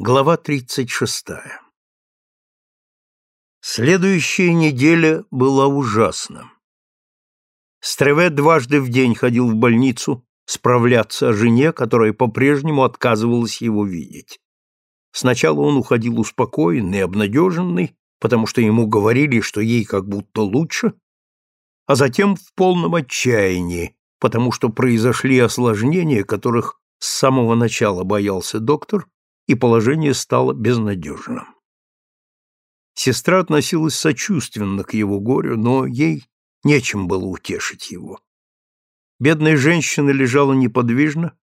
Глава 36. Следующая неделя была ужасна. Стреве дважды в день ходил в больницу справляться о жене, которая по-прежнему отказывалась его видеть. Сначала он уходил успокоенный, обнадеженный, потому что ему говорили, что ей как будто лучше, а затем в полном отчаянии, потому что произошли осложнения, которых с самого начала боялся доктор и положение стало безнадежным. Сестра относилась сочувственно к его горю, но ей нечем было утешить его. Бедная женщина лежала неподвижно,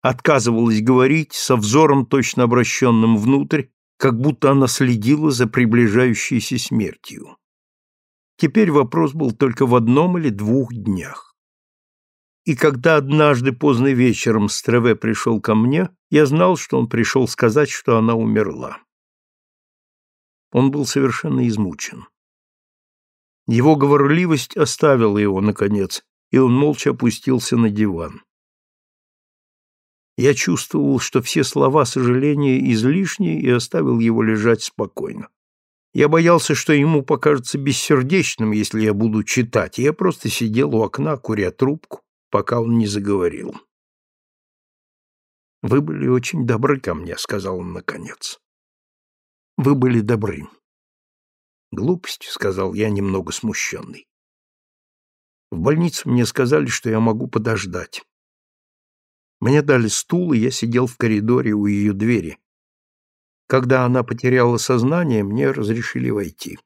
отказывалась говорить со взором точно обращенным внутрь, как будто она следила за приближающейся смертью. Теперь вопрос был только в одном или двух днях и когда однажды поздно вечером Стреве пришел ко мне, я знал, что он пришел сказать, что она умерла. Он был совершенно измучен. Его говорливость оставила его, наконец, и он молча опустился на диван. Я чувствовал, что все слова сожаления излишни, и оставил его лежать спокойно. Я боялся, что ему покажется бессердечным, если я буду читать, и я просто сидел у окна, куря трубку, пока он не заговорил. «Вы были очень добры ко мне», — сказал он наконец. «Вы были добры». «Глупость», — сказал я, немного смущенный. В больнице мне сказали, что я могу подождать. Мне дали стул, и я сидел в коридоре у ее двери. Когда она потеряла сознание, мне разрешили войти.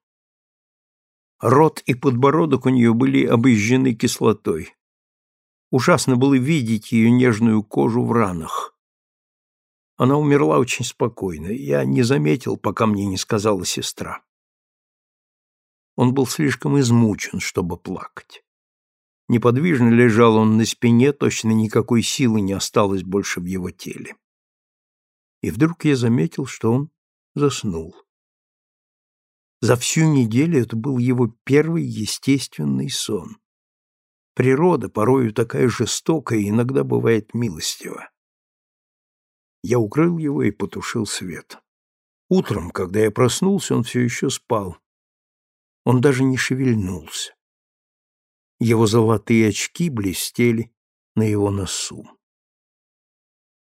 Рот и подбородок у нее были обожжены кислотой. Ужасно было видеть ее нежную кожу в ранах. Она умерла очень спокойно, я не заметил, пока мне не сказала сестра. Он был слишком измучен, чтобы плакать. Неподвижно лежал он на спине, точно никакой силы не осталось больше в его теле. И вдруг я заметил, что он заснул. За всю неделю это был его первый естественный сон. Природа порою такая жестокая иногда бывает милостива. Я укрыл его и потушил свет. Утром, когда я проснулся, он все еще спал. Он даже не шевельнулся. Его золотые очки блестели на его носу.